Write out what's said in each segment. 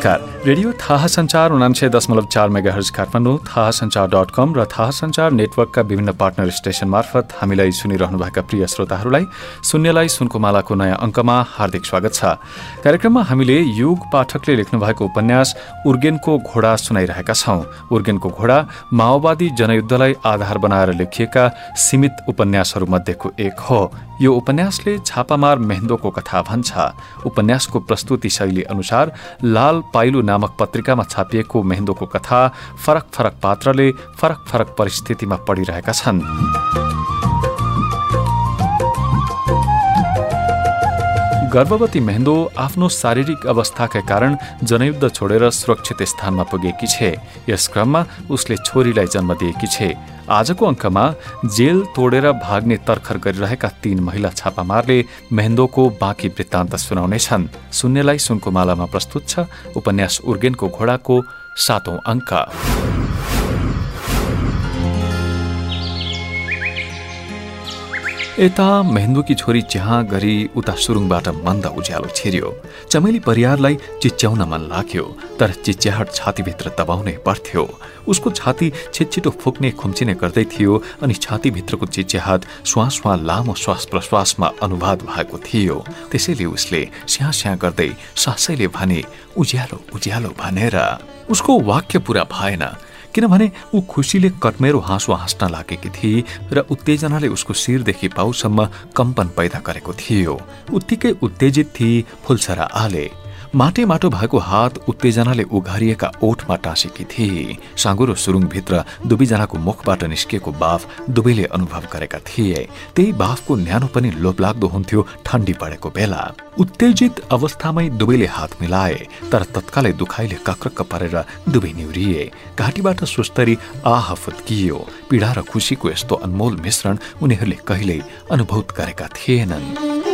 नमस्कार। रेडियो थाहा संचार उनान्से दशमलव चार मेगा हर्ज काठमाडौँ थाहा संचार डट कम र थाहा संचार नेटवर्कका विभिन्न पार्टनर स्टेशन मार्फत हामीलाई सुनिरहनुभएका प्रिय श्रोताहरूलाई शून्यलाई सुनको मालाको नयाँ अङ्कमा हार्दिक स्वागत छ। कार्यक्रममा हामीले युग पाठकले लेख्नुभएको उपन्यास उर्गेनको घोडा सुनाइरहेका छौं। उर्गेनको घोडा माओवादी जनयुद्धलाई आधार बनाएर लेखिएका सीमित उपन्यासहरूमध्येको एक हो। यो उपन्यासले छापामार मेहेन्दोको कथा भन्छ। उपन्यासको प्रस्तुति शैली अनुसार लाल पाइलु नामक पत्रिकामा छापिएको मेहेन्दोको कथा फरक फरक पात्रले फरक फरक परिस्थितिमा पढिरहेका छन्। गर्भवती मेहेन्दो आफ्नो शारीरिक अवस्थाका कारण जनयुद्ध छोडेर सुरक्षित स्थानमा पुगेकी छे। यस क्रममा उसले छोरीलाई जन्म दिएकी छे। आजको अङ्कमा जेल तोडेर भाग्ने तर्खर गरिरहेका तीन महिला छापामारले मेहेन्दोको बाँकी वृत्तान्त सुनाउनेछन्। सुन्नेलाई सुनको मालामा प्रस्तुत छ उपन्यास उर्गेनको घोडाको सातौं अङ्क। यता मेहेन्दुकी छोरी चिहा गरी उता सुरुङबाट मन्द उज्यालो छिर्यो। चमेली परियारलाई चिच्याउन मन लाग्यो तर चिच्याहट छातीभित्र दबाउनै पर्थ्यो। उसको छाती छिटछिटो फुक्ने खुम्चिने गर्दै थियो अनि छातीभित्रको चिच्याहात श्वास श्वा लामो श्वास प्रश्वासमा अनुवाद भएको थियो। त्यसैले उसले स्या स्या गर्दै सासैले भने उज्यालो उज्यालो भनेर। उसको वाक्य पूरा भएन। किनभने ऊ खुसीले कटमेरो हाँसो हाँस्न लागेकी थिए र उत्तेजनाले उसको शिरदेखि पाउसम्म कम्पन पैदा गरेको थियो। उत्तिकै उत्तेजित थिए फुलसरा आले। माटे माटो भएको हात उत्तेजनाले उघारिएका ओठमा टाँसेकी थिए। साँगुरो सुरुङभित्र दुवैजनाको मुखबाट निस्किएको बाफ दुवैले अनुभव गरेका थिए। त्यही बाफको न्यानो पनि लोभलाग्दो हुन्थ्यो ठण्डी परेको बेला। उत्तेजित अवस्थामै दुवैले हात मिलाए तर तत्कालै दुखाइले कक्रक्क परेर दुवै निहुरिए। घाँटीबाट सुस्तरी आह फुत्कियो। पीडा र खुसीको यस्तो अनमोल मिश्रण उनीहरूले कहिल्यै अनुभूत गरेका थिएनन्।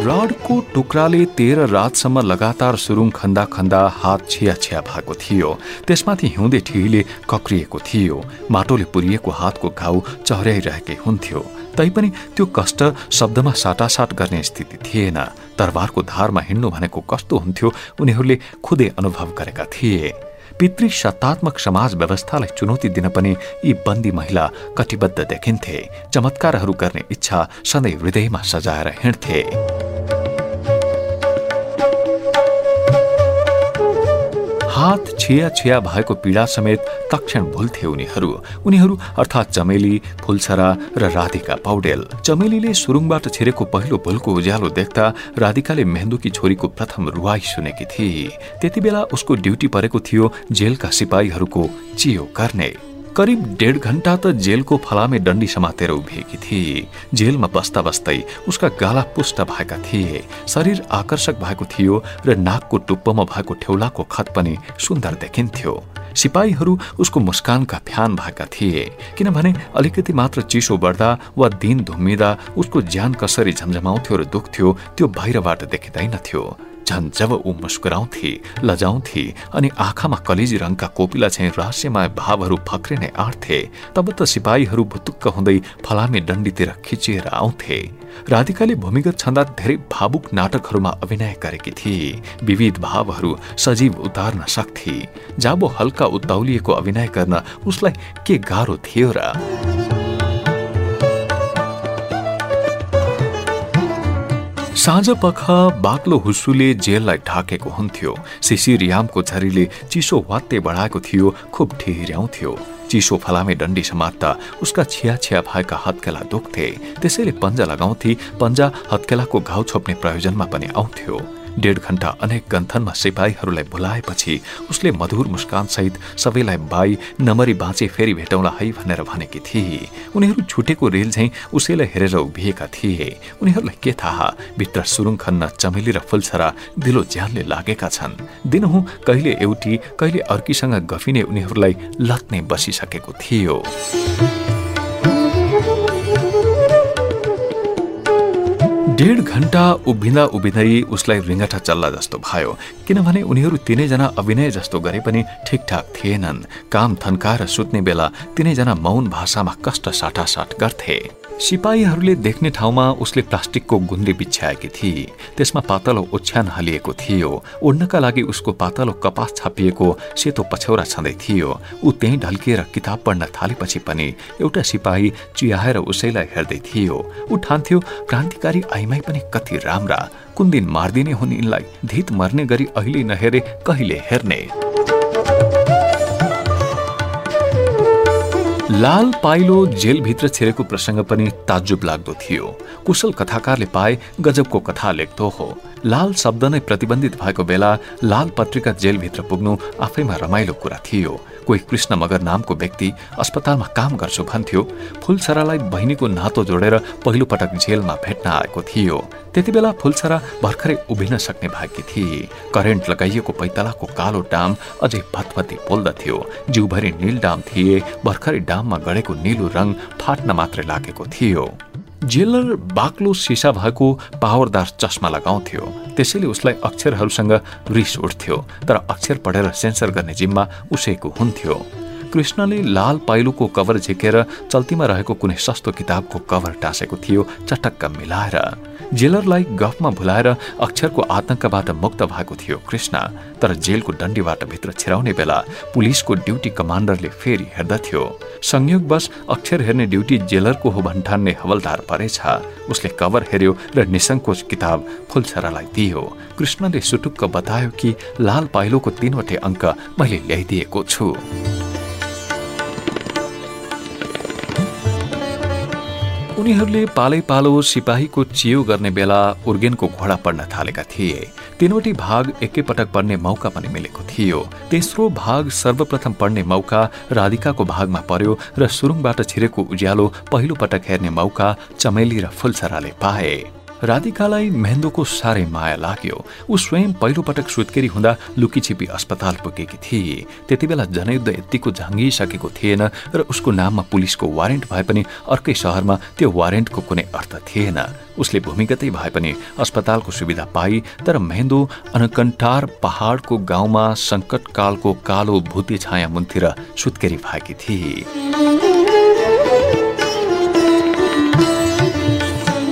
रडको टुक्राले तेह्र रातसम्म लगातार सुरुङ खन्दा खन्दा हात छिया छिया भएको थियो। त्यसमाथि हिउँदे ठिहीले कक्रिएको थियो। माटोले पुरिएको हातको घाउ चहर्याइरहेकै हुन्थ्यो। तैपनि त्यो कष्ट शब्दमा साटासाट गर्ने स्थिति थिएन। तरबारको धारमा हिँड्नु भनेको कस्तो हुन्थ्यो उनीहरूले खुदै अनुभव गरेका थिए। पितृ सत्तात्मक समाज व्यवस्थालाई चुनौती दिन पनि यी बन्दी महिला कटिबद्ध देखिन्थे। चमत्कारहरू गर्ने इच्छा सधैँ हृदयमा सजाएर हिँड्थे। हात छिया छिया भएको पीडा समेत तक्षण भुल्थे उनीहरू। उनीहरू अर्थात् चमेली फुलछरा र राधिका पौडेल। चमेलीले सुरुङबाट छिरेको पहिलो भुलको उज्यालो देख्दा राधिकाले मेहेन्दुकी छोरीको प्रथम रुवाई सुनेकी थिए। त्यति बेला उसको ड्युटी परेको थियो जेलका सिपाहीहरूको चियो गर्ने। करिब डेढ घण्टा त जेलको फलामे डन्डी समातेर उभिएकी थिए जेलमा बस्दा बस्दै उसका गाला पुष्ट भएका थिए शरीर आकर्षक भएको थियो र नाकको टुप्पोमा भएको ठेउलाको खत पनि सुन्दर देखिन्थ्यो सिपाहीहरू उसको मुस्कानका फ्यान भएका थिए किनभने अलिकति मात्र चिसो बढ्दा वा दिन धुम्मिँदा उसको ज्यान कसरी झमझमाउँथ्यो र दुख्थ्यो त्यो बाहिरबाट देखिँदैनथ्यो झन् जब ऊ मुस्कुराउँथे लजाउँथे अनि आँखामा कलेजी रङका कोपिला चाहिँ रहस्यमय भावहरू फक्रिने आँट्थे तब त सिपाहीहरू भुतुक्क हुँदै फलामे डण्डीतिर खिचिएर आउँथे राधिकाले भूमिगत छँदा धेरै भावुक नाटकहरूमा अभिनय गरेकी थिए विविध भावहरू सजीव उतार्न सक्थे जाबो हल्का उत्ताउलिएको अभिनय गर्न उसलाई के गाह्रो थियो र साँझ पख बाक्लो हुस्सुले जेललाई ढाकेको हुन्थ्यो। शिशिर यामको झरीले चिसो वात्ते बढाएको थियो खुब ठिहिर्याउँथ्यो चिसो फलामे डन्डी समात्दा उसका छिया छिया भएका हत्केला दुख्थे। त्यसैले पन्जा लगाउँथे। पन्जा हत्केलाको घाउ छोप्ने प्रयोजनमा पनि आउँथ्यो। डेढ घण्टा अनेक गन्थनमा सिपाहीहरूलाई बोलाएपछि उसले मधुर मुस्कानसहित सबैलाई बाई नमरी बाँचे फेरि भेटौँला है भनेर भनेकी थिए। उनीहरू छुटेको रेल झैँ उसैलाई हेरेर उभिएका थिए। उनीहरूलाई के थाहा? भित्र सुरुङ खन्न चमेली र फुलछरा दिलो ज्यानले लागेका छन्। दिनहुँ कहिले एउटी कहिले अर्कीसँग गफिने उनीहरूलाई लत्ने बसिसकेको थियो। डेढ घण्टा उभिँदा उभिँदै उसलाई रिङ्गटा चल्ला जस्तो भयो किनभने उनीहरू तिनैजना अभिनय जस्तो गरे पनि ठिकठाक थिएनन्। काम थन्काएर सुत्ने बेला तिनैजना मौन भाषामा कष्ट साटासाट गर्थे। सिपाहीहरूले देख्ने ठाउँमा उसले प्लास्टिकको गुन्द्री बिछ्याएकी थिए त्यसमा पातलो ओछ्यान हालिएको थियो। ओढ्नका लागि उसको पातलो कपास छापिएको सेतो पछौरा छँदै थियो। ऊ त्यहीँ ढल्किएर किताब पढ्न थालेपछि पनि एउटा सिपाही चियाएर उसैलाई हेर्दै थियो। ऊ ठान्थ्यो क्रान्तिकारी आइमाई पनि कति राम्रा। कुन दिन मारिदिने हुन् यिनलाई? धित मर्ने गरी अहिले नहेरे कहिले हेर्ने? लाल पाइलो जेलभित्र छिरेको प्रसङ्ग पनि ताजुब लाग्दो थियो। कुशल कथाकारले पाए गजबको कथा लेख्दो हो। लाल शब्द नै प्रतिबन्धित भएको बेला लाल पत्रिका जेलभित्र पुग्नु आफैमा रमाइलो कुरा थियो। कोही कृष्ण मगर नामको व्यक्ति अस्पतालमा काम गर्छु भन्थ्यो। फुलछरालाई बहिनीको नातो जोडेर पहिलो पटक जेलमा भेट्न आएको थियो। त्यति बेला फुलछरा भर्खरै उभिन सक्ने भएकी थिए। करेन्ट लगाइएको पैतलाको कालो डाम अझै भतभती पोल्दथ्यो। जिउभरि नील डाम थिए भर्खरै डाममा गढेको निलो रङ फाट्न मात्रै लागेको थियो। जेलर बाक्लो सिसा भएको पावरदार चस्मा लगाउँथ्यो त्यसैले उसलाई अक्षरहरूसँग रिस उठ्थ्यो तर अक्षर पढेर सेन्सर गर्ने जिम्मा उसैको हुन्थ्यो। कृष्णले लाल पाइलोको कभर झिकेर चल्तीमा रहेको कुनै सस्तो किताबको कभर टाँसेको थियो चटक्क मिलाएर। जेलरलाई गफमा भुलाएर अक्षरको आतंकबाट मुक्त भएको थियो कृष्ण तर जेलको डन्डीबाट भित्र छिराउने बेला पुलिसको ड्युटी कमान्डरले फेरि हेर्दथ्यो। संयोगवश अक्षर हेर्ने ड्युटी जेलरको हो भन्ठान्ने हवलदार परेछ। उसले कभर हेर्यो र निसङ्कोच किताब फुलछरालाई दियो। कृष्णले सुटुक्क बतायो कि लाल पाइलोको तीनवटै अङ्क मैले ल्याइदिएको छु। उनीहरूले पालै पालो सिपाहीको चियो गर्ने बेला उर्गेनको घोडा पढ्न थालेका थिए। तीनवटी भाग एकैपटक पढ्ने मौका पनि मिलेको थियो। तेस्रो भाग सर्वप्रथम पढ्ने मौका राधिकाको भागमा पर्यो र सुरुङबाट छिरेको उज्यालो पहिलो पटक हेर्ने मौका चमेली र फुलसराले पाए। राधिकालाई मेहेन्दोको साह्रै माया लाग्यो। ऊ स्वयं पहिलो पटक सुत्केरी हुँदा लुकीछिपी अस्पताल पुगेकी थिए। त्यति बेला जनयुद्ध यतिको झाङ्गिसकेको थिएन र उसको नाममा पुलिसको वारेन्ट भए पनि अर्कै सहरमा त्यो वारेन्टको कुनै अर्थ थिएन। उसले भूमिगतै भए पनि अस्पतालको सुविधा पाई तर मेहेन्दो अनकन्टार पहाडको गाउँमा सङ्कटकालको कालो भूते छाया मुन्तिर सुत्केरी भएकी थिए।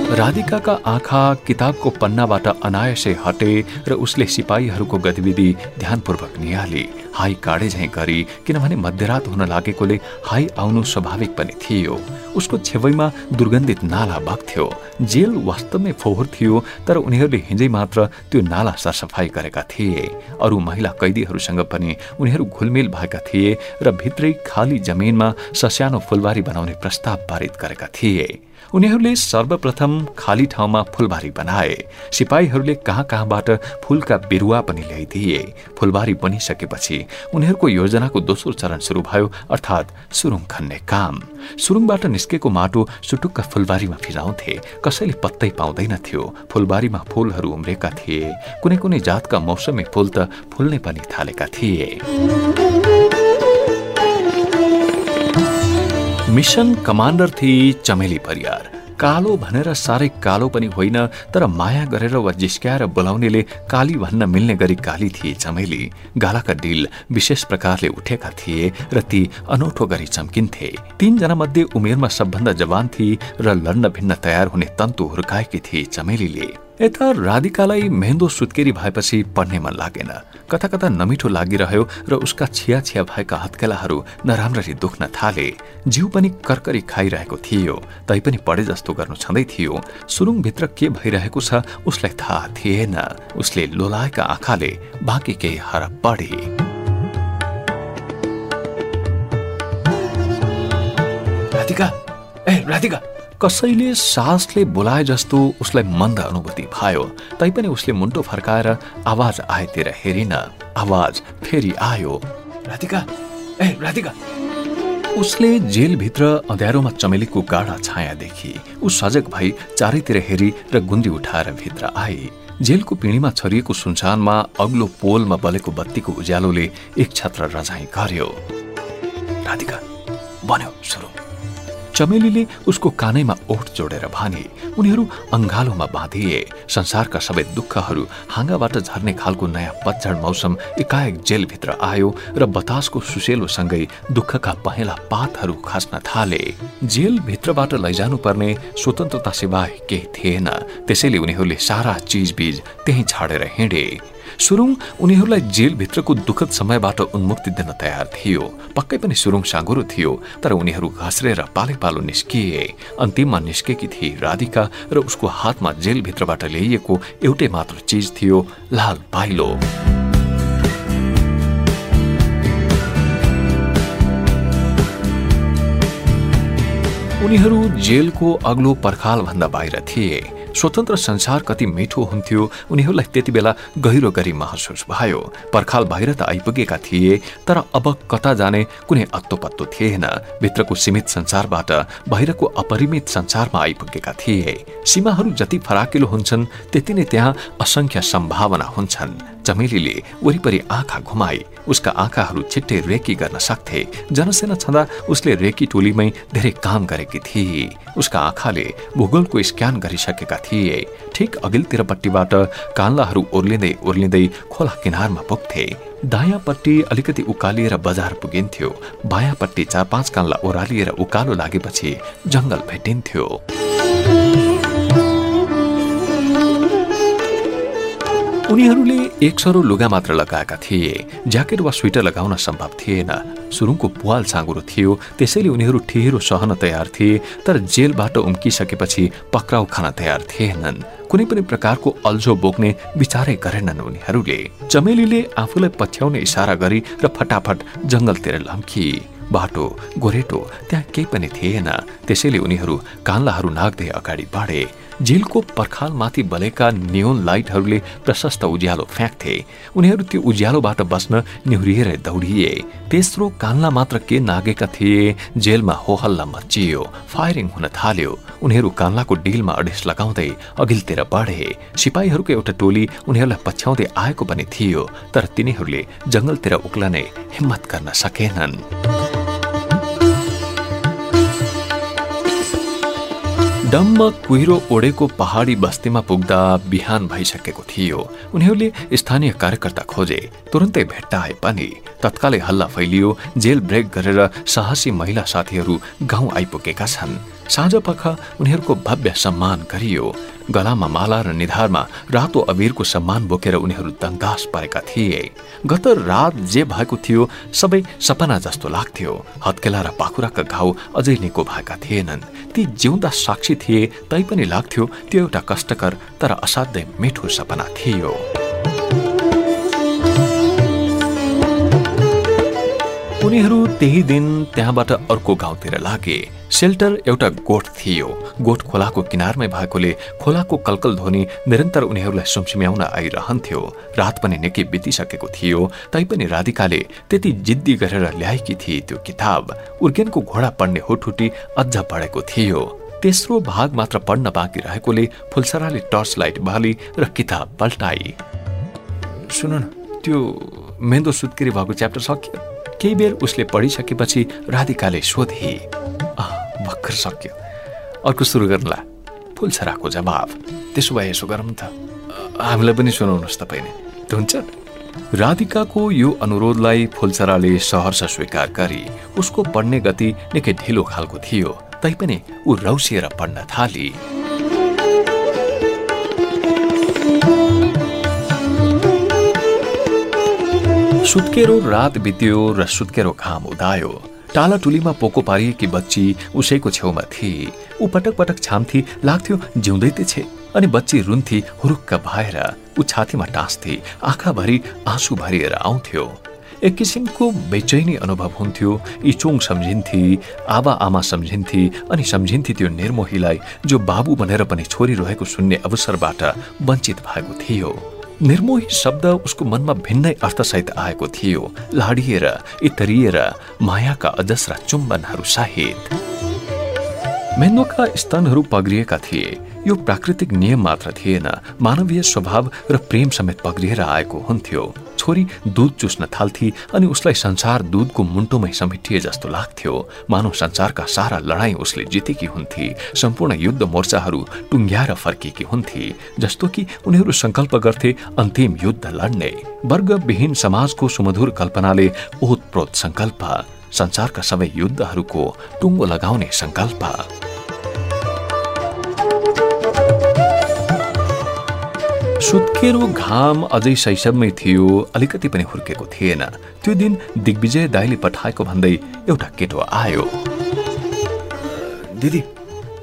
राधिकाका आँखा किताबको पन्नाबाट अनायसै हटे र उसले सिपाहीहरूको गतिविधि ध्यानपूर्वक निहाले। हाई काडे झैँ गरी किनभने मध्यरात हुन लागेकोले हाई आउनु स्वाभाविक पनि थियो। उसको छेवैमा दुर्गन्धित नाला बग्थ्यो। जेल वास्तवमै फोहोर थियो तर उनीहरूले हिजै मात्र त्यो नाला सरसफाई गरेका थिए। अरू महिला कैदीहरूसँग पनि उनीहरू घुलमिल भएका थिए र भित्रै खाली जमिनमा सस्यानो फुलबारी बनाउने प्रस्ताव पारित गरेका थिए। उनीहरूले सर्वप्रथम खाली ठाउँमा फुलबारी बनाए। सिपाहीहरूले कहाँ कहाँबाट फुलका बिरुवा पनि ल्याइदिए। फुलबारी बनिसकेपछि उनीहरूको योजनाको दोस्रो चरण सुरु भयो अर्थात् सुरुङ खन्ने काम। सुरुङबाट निस्केको माटो सुटुक्क फुलबारीमा फिजाउँथे कसैले पत्तै पाउँदैनथ्यो फुलबारीमा फूलहरू उम्रेका थिए। कुनै कुनै जातका मौसमी फूल त फुल्ने पनि थालेका थिए। मिसन कमान्डर थिए चमेली परियार। कालो भनेर साह्रै कालो पनि होइन तर माया गरेर वा जिस्क्याएर बोलाउनेले काली भन्न मिल्ने गरी काली थिए चमेली। गालाका डिल विशेष प्रकारले उठेका थिए र ती अनौठो गरी चम्किन्थे। तीनजना मध्ये उमेरमा सबभन्दा जवान थिए र लड्न भिन्न तयार हुने तन्तु हुर्काएकी थिए चमेलीले। यता राधिकालाई मेहेन्दो सुत्केरी भएपछि पढ्ने मन लागेन। कता कता नमिठो लागिरह्यो र उसका छिया छिया भएका हत्केलाहरू नराम्ररी दुख्न थाले। जिउ पनि करकरी खाइरहेको थियो तैपनि पढे जस्तो गर्नु छँदै थियो। सुरुङभित्र के भइरहेको छ उसलाई थाहा थिएन। उसले लोलाएका आँखाले बाँकी केही हर पढे। राधिका! ए राधिका! कसैले सासले बोलाए जस्तो उसलाई मन्द अनुभूति भयो तैपनि उसले मुन्टो फर्काएर आवाज आएतिर हेरिन आवाज फेरि आयो। राधिका ए राधिका। उसले जेलभित्र अँध्यारोमा चमेलीको गाढा छाया देखि ऊ सजग भई चारैतिर हेरी र गुन्दी उठाएर भित्र आए जेलको पिँढीमा छरिएको सुनसानमा अग्लो पोलमा बलेको बत्तीको उज्यालोले एक छत्र रजाई गर्यो। राधिका बन्यो सुरु। चमेलीले उसको कानैमा ओठ जोडेर भने उनीहरू अङ्गालोमा बाँधिए। संसारका सबै दुःखहरू हाँगाबाट झर्ने खालको नयाँ पतझड मौसम एकाएक जेलभित्र आयो र बतासको सुसेलोसँगै दुःखका पहेँला पातहरू खस्न थाले। जेलभित्रबाट लैजानु पर्ने स्वतन्त्रता सिवाय केही थिएन। त्यसैले उनीहरूले सारा चिजबिज त्यही छाडेर हिँडे। सुरुङ उनीहरूलाई जेलभित्रको दुःखद समयबाट उन्मुक्ति दिन तयार थियो। पक्कै पनि सुरुङ साँगुरो थियो तर उनीहरू घस्रेर पाले पालो निस्किए। अन्तिममा निस्केकी थिए राधिका र उसको हातमा जेलभित्रबाट ल्याइएको एउटै मात्र चिज थियो लाल पाइलो। उनीहरू जेलको अग्लो पर्खाल भन्दा बाहिर थिए। स्वतन्त्र संसार कति मिठो हुन्थ्यो उनीहरूलाई त्यति बेला गहिरो गरी महसुस भयो। पर्खाल बाहिर त आइपुगेका थिए तर अब कता जाने कुनै अत्तो पत्तो थिएन। भित्रको सीमित संसारबाट बाहिरको अपरिमित संसारमा आइपुगेका थिए। सीमाहरू जति फराकिलो हुन्छन् त्यति नै त्यहाँ असंख्य सम्भावना हुन्छन्। चमेलीले वरिपरि आँखा घुमाई उसका आँखाहरू छिट्टै रेकी गर्न सक्थे। जनसेना छँदा उसले रेकी टोलीमै धेरै काम गरेकी थिए। उसका आँखाले भूगोलको स्क्यान गरिसकेका थिए। ठिक अघिल्तिरपट्टिबाट कान्लाहरू ओर्लिँदै ओर्लिँदै खोला किनारमा पुग्थे। दायाँपट्टि अलिकति उकालिएर बजार पुगिन्थ्यो। बायाँपट्टि चार पाँच कान्ला ओह्रालिएर उकालो लागेपछि जङ्गल भेटिन्थ्यो। उनीहरूले एक सरो लुगा मात्र लगाएका थिए। ज्याकेट वा स्वेटर लगाउन सम्भव थिएन। सुरुङको पुवाल साँगुरो थियो। त्यसैले उनीहरू ठिहिरो सहन तयार थिए तर जेलबाट उम्किसकेपछि पक्राउ खान तयार थिएनन्। कुनै पनि प्रकारको अल्झो बोक्ने विचारै गरेनन् उनीहरूले। चमेलीले आफूलाई पछ्याउने इसारा गरी र फटाफट जङ्गलतिर लम्की। बाटो गोरेटो त्यहाँ केही पनि थिएन। त्यसैले उनीहरू कान्लाहरू नाग्दै अगाडि बढे। जेलको पर्खालमाथि बलेका नियोन लाइटहरूले प्रशस्त उज्यालो फ्याँक्थे। उनीहरू त्यो उज्यालोबाट बस्न निहुरिएर दौडिए। तेस्रो कान्ला मात्र के नागेका थिए जेलमा होहल्ला मचियो फायरिङ हुन थाल्यो। उनीहरू कान्लाको डिलमा अडेस लगाउँदै अघिल्तिर बढे। सिपाहीहरूको एउटा टोली उनीहरूलाई पछ्याउँदै आएको पनि थियो तर तिनीहरूले जंगलतिर उक्लने हिम्मत गर्न सकेनन्। डम्म कुहिरो ओडेको पहाडी बस्तीमा पुग्दा बिहान भइसकेको थियो। उनीहरूले स्थानीय कार्यकर्ता खोजे तुरन्तै भेट्टाए पनि। तत्कालै हल्ला फैलियो जेल ब्रेक गरेर साहसी महिला साथीहरू गाउँ आइपुगेका छन्। साँझ पख उनीहरूको भव्य सम्मान गरियो। गलामा माला र निधारमा रातो अबिरको सम्मान बोकेर उनीहरू दङ्गास परेका थिए। गत रात जे भएको थियो सबै सपना जस्तो लाग्थ्यो। हत्केला र पाखुराका घाउ अझै निको भएका थिएनन्। ती जिउँदा साक्षी थिए तैपनि लाग्थ्यो त्यो एउटा कष्टकर तर असाध्यै मिठो सपना थियो। उनीहरू त्यही दिन त्यहाँबाट अर्को गाउँतिर लागे। सेल्टर एउटा गोठ थियो। गोठ खोलाको किनारमै भएकोले खोलाको कलकल ध्वनि निरन्तर उनीहरूलाई सुमसुम्याउन आइरहन्थ्यो। रात पनि निकै बितिसकेको थियो तैपनि राधिकाले त्यति जिद्दी गरेर ल्याएकी थिए त्यो किताब। उर्गेनको घोडा पढ्ने हुटहुटी अझ बढेको थियो। तेस्रो भाग मात्र पढ्न बाँकी रहेकोले फुलसराले टर्च लाइट बाली र किताब पल्टाई। सुन त्यो मेन्दो सुत्केरी भएको च्याप्टर सक्यो? केही बेर उसले पढिसकेपछि राधिकाले सोधे भर्खर सक्यो। अर्को सुरु गर्नुला। फुलछराको जवाब त्यसो भए यसो गरौँ त। हामीलाई पनि सुनाउनुहोस् तपाईँले। हुन्छ? राधिकाको यो अनुरोधलाई फुलचराले सहर्ष स्वीकार गरी उसको पढ्ने गति निकै ढिलो खालको थियो। तैपनि ऊ रौसिएर पढ्न थाली। सुत्केरो रात बित्यो र सुत्केरो घाम उदायो। टाला टुलीमा पोको पारिएकी बच्ची उसैको छेउमा थिए ऊ पटक पटक छाम्थी लाग्थ्यो जिउँदै छे। अनि बच्ची रुन्थी हुरुक्क भएर ऊ छातीमा टाँस्थे आँखाभरि आँसु भरिएर आउँथ्यो। एक किसिमको बेचैनी अनुभव हुन्थ्यो। इचोङ सम्झिन्थे आबा आमा सम्झिन्थे अनि सम्झिन्थे त्यो निर्मोहीलाई जो बाबु बनेर पनि छोरी रहेको सुन्ने अवसरबाट वञ्चित भएको थियो। निर्मोही शब्द उसको मनमा भिन्नै अर्थसहित आएको थियो। लाडिएर इतरिएर मायाका अजस्रा चुम्बनहरू सहित। मेन्दोका स्तनहरू पग्रिएका थिए। यो प्राकृतिक नियम मात्र थिएन। मानवीय स्वभाव र प्रेम समेत पग्रिएर आएको हुन्थ्यो। छोरी दुध चुस्न थाल्थी अनि उसलाई संसार दुधको मुन्टोमै समेटिए जस्तो लाग्थ्यो। मानव संसारका सारा लडाईँ उसले जितेकी हुन्थे। सम्पूर्ण युद्ध मोर्चाहरू टुङ्ग्याएर फर्किएकी हुन्थे जस्तो कि उनीहरू संकल्प गर्थे अन्तिम युद्ध लड्ने। वर्गविहीन समाजको सुमधुर कल्पनाले ओतप्रोत संकल्प संसारका सबै युद्धहरूको टुङ्गो लगाउने संकल्प। सुत्केरो घाम अझै शैशवमै थियो अलिकति पनि हुर्केको थिएन। त्यो दिन दिग्विजय दाईले पठाएको भन्दै एउटा केटो आयो। दिदी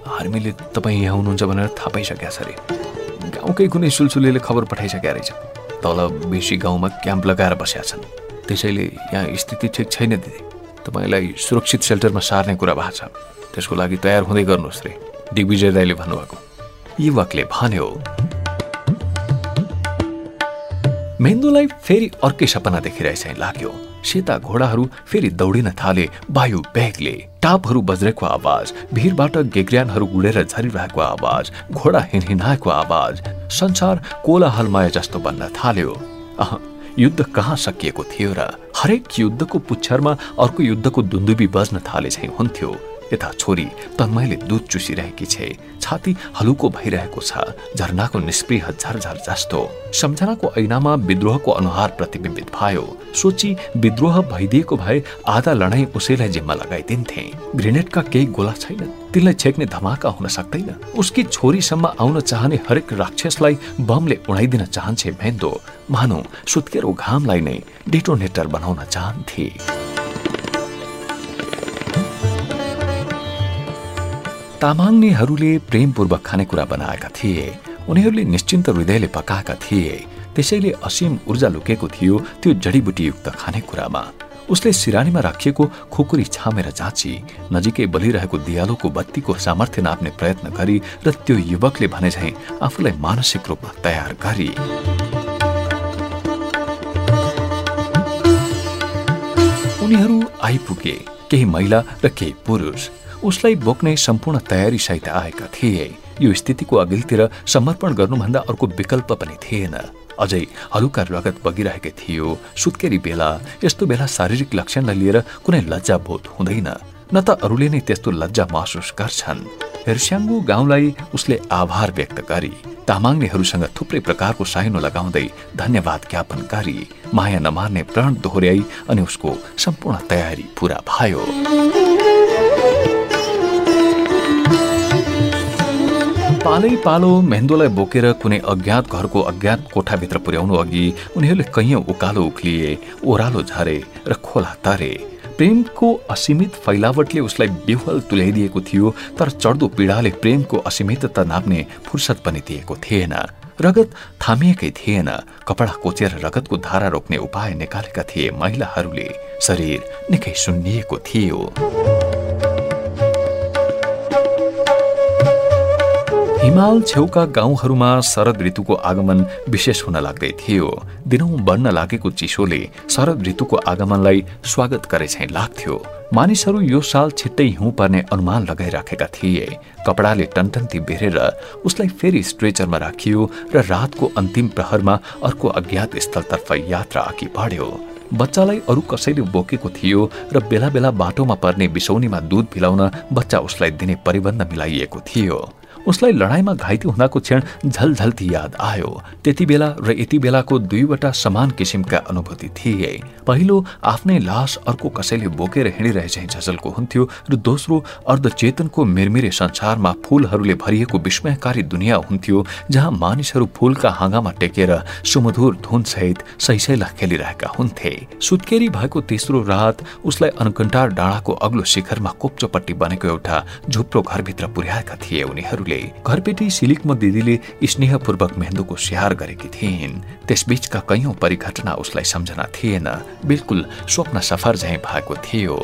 हार्मीले तपाईँ यहाँ हुनुहुन्छ भनेर थाहा पाइसकेका छ अरे। गाउँकै कुनै सुलसुलीले खबर पठाइसकेका रहेछ। तल बेसी गाउँमा क्याम्प लगाएर बसेका छन्। त्यसैले यहाँ स्थिति ठिक छैन दिदी। तपाईँलाई सुरक्षित सेल्टरमा सार्ने कुरा भएको छ। त्यसको लागि तयार हुँदै गर्नुहोस् रे। दिग्विजय दाईले भन्नुभएको। युवकले भन्यो मेन्दुलाई फेरि अर्कै सपना देखिरहेछ लाग्यो। सेता घोडाहरू फेरि दौडिन थाले वायु बेगले। टापहरू बज्रेको आवाज भिरबाट गेग्रियानहरू उडेर झरिरहेको आवाज घोडा हिनहिनाएको आवाज संसार कोलाहलमय जस्तो बन्न थाल्यो। अह युद्ध कहाँ सकिएको थियो र हरेक युद्धको पुच्छरमा अर्को युद्धको दुन्दुबी बज्न थाले चाहिँ हुन्थ्यो। यता छोरी तन्मयले दुध चुसिरहेकी छे छाती हलुको भइरहेको छ झरनाको निष्प्रिय झरझर जस्तो। सम्झनाको ऐनामा विद्रोहको अनुहार प्रतिबिम्बित भयो। सोची विद्रोह भइदिएको भए आधा लडाई उसैलाई जिम्मा लगाइदिन्थे। ग्रेनेडका केही गोला छैन तिनलाई छेक्ने धमाका हुन सक्दैन। उसकी छोरीसम्म आउन चाहने हरेक राक्षसलाई बमले उडाइदिन चाहन्छे भेन्दो। मानौ सुत्केरो घामलाई नै डेटोनेटर बनाउन चाहन्थे। तामाङ्नेहरूले प्रेमपूर्वक खानेकुरा बनाएका थिए। उनीहरूले निश्चिन्त हृदयले पकाएका थिए। त्यसैले असीम ऊर्जा लुकेको थियो त्यो जडीबुटीयुक्त खानेकुरामा। उसले सिरानीमा राखिएको खुकुरी छामेर जाँची नजिकै बलिरहेको दियालोको बत्तीको सामर्थ्य नाप्ने प्रयत्न गरी र त्यो युवकले भने झै आफूलाई मानसिक रूपमा तयार गरी। उनीहरू आइपुगे केही महिला र केही पुरुष। उसलाई बोक्ने सम्पूर्ण तयारी सहित आएका थिए। यो स्थितिको अघिल्तिर समर्पण गर्नुभन्दा अर्को विकल्प पनि थिएन। अझै हलुका रगत बगिरहेकै थियो। सुत्केरी बेला यस्तो बेला शारीरिक लक्षणलाई लिएर कुनै लज्जा बोध हुँदैन। न त अरूले नै त्यस्तो लज्जा महसुस गर्छन्। हेर्स्याङ्गु गाउँलाई उसले आभार व्यक्त गरी तामाङ्नेहरूसँग थुप्रै प्रकारको साइनो लगाउँदै धन्यवाद ज्ञापन गरी माया नमार्ने प्रण दोहोर्याई अनि उसको सम्पूर्ण तयारी पूरा भयो। पालै पालो मेहेन्दोलाई बोकेर कुनै अज्ञात घरको अज्ञात कोठाभित्र पुर्याउनु अघि उनीहरूले कैयौँ उकालो उक्लिए ओह्रालो झरे र खोला तरे। प्रेमको असीमित फैलावटले उसलाई विह्वल तुल्याइदिएको थियो तर चढ्दो पीडाले प्रेमको असीमितता नाप्ने फुर्सद पनि दिएको थिएन। रगत थामिएकै थिएन। कपडा कोचेर रगतको धारा रोक्ने उपाय निकालेका थिए महिलाहरूले। शरीर निकै सुन्निएको थियो। हिमाल छेउका गाउँहरूमा शरद ऋतुको आगमन विशेष हुन लाग्दै थियो। दिनौं बढ्न लागेको चिसोले शरद ऋतुको आगमनलाई स्वागत गरे चाहिँ लाग्थ्यो। मानिसहरू यो साल छिट्टै हिउँ पर्ने अनुमान लगाइराखेका थिए। कपडाले टनटन्ती बेरेर उसलाई फेरि स्ट्रेचरमा राखियो र रातको अन्तिम प्रहरमा अर्को अज्ञात स्थलतर्फ यात्रा अघि बढ्यो। बच्चालाई अरू कसैले बोकेको थियो र बेला बेला बाटोमा पर्ने बिसौनीमा दुध पिलाउन बच्चा उसलाई दिने परिबन्ध मिलाइएको थियो। उसलाई लडाईँमा घाइते हुँदाको क्षण झलझल्ती याद आयो। त्यति बेला र यति बेलाको दुईवटा समान किसिमका अनुभूति थिए। पहिलो आफ्नै लास अर्को कसैले बोकेर हिँडिरहे चाहिँ झझलको हुन्थ्यो र दोस्रो अर्धचेतनको मिरमिरे संसारमा फूलहरूले भरिएको विस्मयकारी दुनियाँ हुन्थ्यो जहाँ मानिसहरू फूलका हाँगामा टेकेर सुमधुर धुनसहित सैसैला खेलिरहेका हुन्थे। सुत्केरी भएको तेस्रो रात उसलाई अनकन्टार डाँडाको अग्लो शिखरमा कोप्चोपट्टि बनेको एउटा झुप्रो घरभित्र पुर्याएका थिए उनीहरूले। घरपेटी सिलिकम दिदीले स्नेहपूर्वक मेहेन्दुको स्याहार गरेकी थिइन्। त्यसबीचका कैयौं परिघटना उसलाई सम्झना थिएन। बिल्कुल स्वप्न सफर झैँ भएको थियो।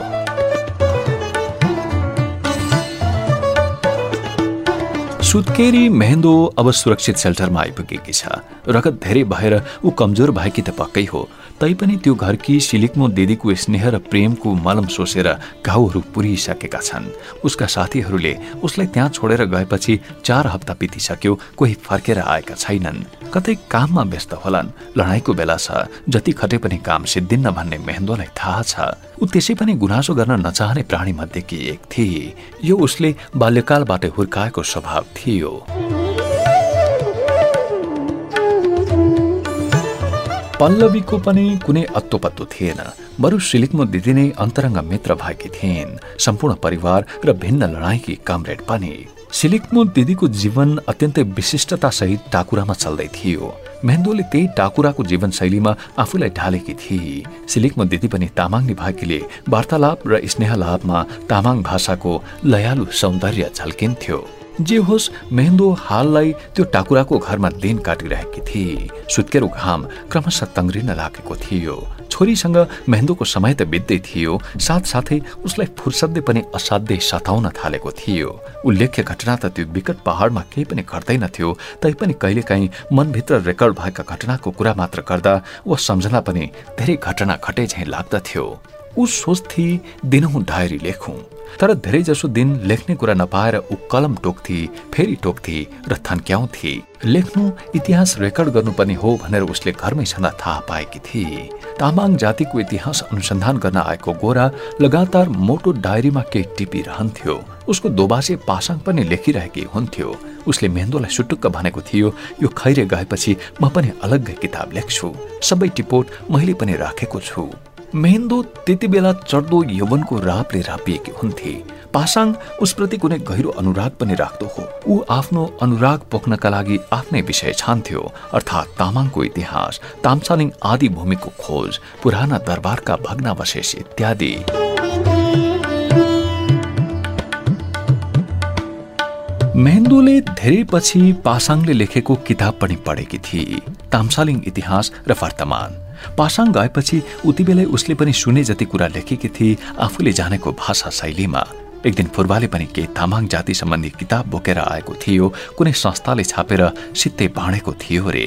सुत्केरी मेहेन्दो अब सुरक्षित सेल्टरमा आइपुगेकी छ। रगत धेरै भएर ऊ कमजोर भएकी त पक्कै हो। तैपनि त्यो घरकी सिलिकमो दिदीको स्नेह र प्रेमको मलम सोसेर घाउहरू पुरिसकेका छन्। उसका साथीहरूले उसलाई त्यहाँ छोडेर गएपछि चार हप्ता बितिसक्यो कोही फर्केर आएका छैनन्। कतै काममा व्यस्त होलान् लडाईँको बेला छ जति खटे पनि काम सिद्धिन्न भन्ने मेहेन्दोलाई थाहा छ। ऊ त्यसै पनि गुनासो गर्न नचाहने प्राणी मध्येकी एक थिए। यो उसले बाल्यकालबाट हुर्काएको स्वभाव थियो। पल्लवीको पनि कुनै अत्तो थिएन। बरु सिलिकमो दिदी नै अन्तरङ्ग मित्र भएकी थिइन्। सम्पूर्ण परिवार र भिन्न लडाईँकी कामरेड पनि। सिलिकमो दिदीको जीवन अत्यन्तै विशिष्टतासहित टाकुरामा चल्दै थियो। मेहेन्दोले त्यही टाकुराको जीवनशैलीमा आफूलाई ढालेकी थिए सिलिकमो दिदी पनि तामाङनी भएकीले वार्तालाप र स्नेहलापमा तामाङ भाषाको लयालु सौन्दर्य झल्किन्थ्यो। जे होस् मेहेन्दो हाललाई त्यो टाकुराको घरमा दिन काटिरहेकी थिए सुत्केरो घाम क्रमशः तङ्ग्रिन लागेको थियो। छोरीसँग मेहेन्दोको समय त बित्दै थियो। साथसाथै उसलाई फुर्सदले पनि असाध्यै सताउन थालेको थियो। उल्लेख्य घटना त त्यो विकट पहाडमा केही पनि घट्दैनथ्यो तैपनि कहिलेकाहीँ मनभित्र रेकर्ड भएका घटनाको कुरा मात्र गर्दा वा सम्झना पनि धेरै घटना घटे झैँ लाग्दथ्यो। ऊ सोच्थे दिनहुँ डायरी लेखौँ। तर धेरैजसो दिन लेख्ने कुरा नपाएर ऊ कलम टोक्थे फेरि टोक्थे र थन्क्याउँथे। लेख्नु इतिहास रेकर्ड गर्नुपर्ने हो भनेर उसले घरमै छँदा थाहा पाएकी थिए। तामाङ जातिको इतिहास अनुसन्धान गर्न आएको गोरा लगातार मोटो डायरीमा केही टिपिरहन्थ्यो। उसको दोबासे पासाङ पनि लेखिरहेकी हुन्थ्यो। उसले मेहेन्दोलाई सुटुक्क भनेको थियो यो खैरे गएपछि म पनि अलग्गै किताब लेख्छु। सबै टिपोट मैले पनि राखेको छु। मेहेन्दो त्यति बेला चढ्दो यौवनको रापले रापिएकी हुन्थे। पासाङ उसप्रति कुनै गहिरो अनुराग पनि राख्दो हो। ऊ आफ्नो अनुराग पोख्नका लागि आफ्नै विषय छान्थ्यो अर्थात् तामाङको इतिहास तामसालिङ आदि भूमिको खोज पुराना दरबारका भग्नावशेष इत्यादि। मेहेन्दुले धेरै पछि पासाङले लेखेको किताब पनि पढेकी थिए। तामसालिङ इतिहास र वर्तमान। पासाङ गएपछि उति बेलै उसले पनि सुने जति कुरा लेखेकी थिए आफूले जानेको भाषा शैलीमा। एक दिन फुर्बाले पनि केही तामाङ जाति सम्बन्धी किताब बोकेर आएको थियो कुनै संस्थाले छापेर सित्तै बाँडेको थियो रे।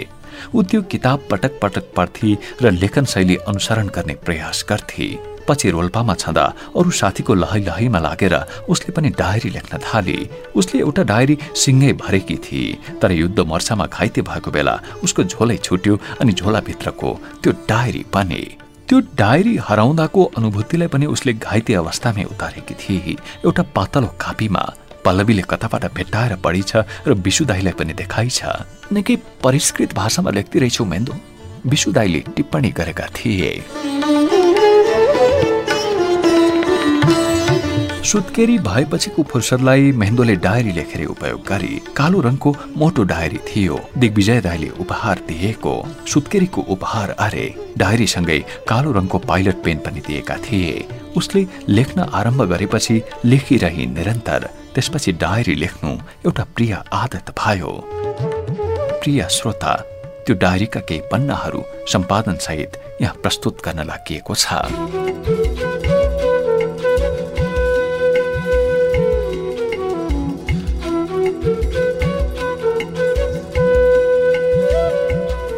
ऊ त्यो किताब पटक पटक पढ्थे र लेखन शैली अनुसरण गर्ने प्रयास गर्थे। पछि रोल्पामा छँदा अरू साथीको लहै लहैमा लागेर उसले पनि डायरी लेख्न थाले। उसले एउटा डायरी सिङ्गै भरेकी थिए तर युद्ध मर्सामा घाइते भएको बेला उसको झोलै छुट्यो अनि झोलाभित्रको त्यो डायरी बने। त्यो डायरी हराउँदाको अनुभूतिलाई पनि उसले घाइते अवस्थामै उतारेकी थिए। एउटा पातलो कापीमा पल्लवीले कताबाट भेट्टाएर पढिछ र विशुदाईलाई पनि देखाइछ निकै परिष्कृत भाषामा लेख्दै रहेछौ मेन्दो। विशुदाईले टिप्पणी गरेका थिए। सुत्केरी भएपछिको फुर्सदलाई मेहेन्दोले डायरी लेखेर उपयोग गरे कालो रङको मोटो डायरी थियो। दिग्विजय राईले उपहार दिएको। सुत्केरीको उपहार अरे डायरीसँगै कालो रङको पाइलट पेन पनि दिएका थिए। उसले लेख्न आरम्भ गरेपछि लेखिरहे निरन्तर। त्यसपछि डायरी लेख्नु एउटा प्रिय आदत भयो। प्रिय श्रोता त्यो डायरीका केही पन्नाहरू सम्पादन सहित यहाँ प्रस्तुत गर्न लागि छ।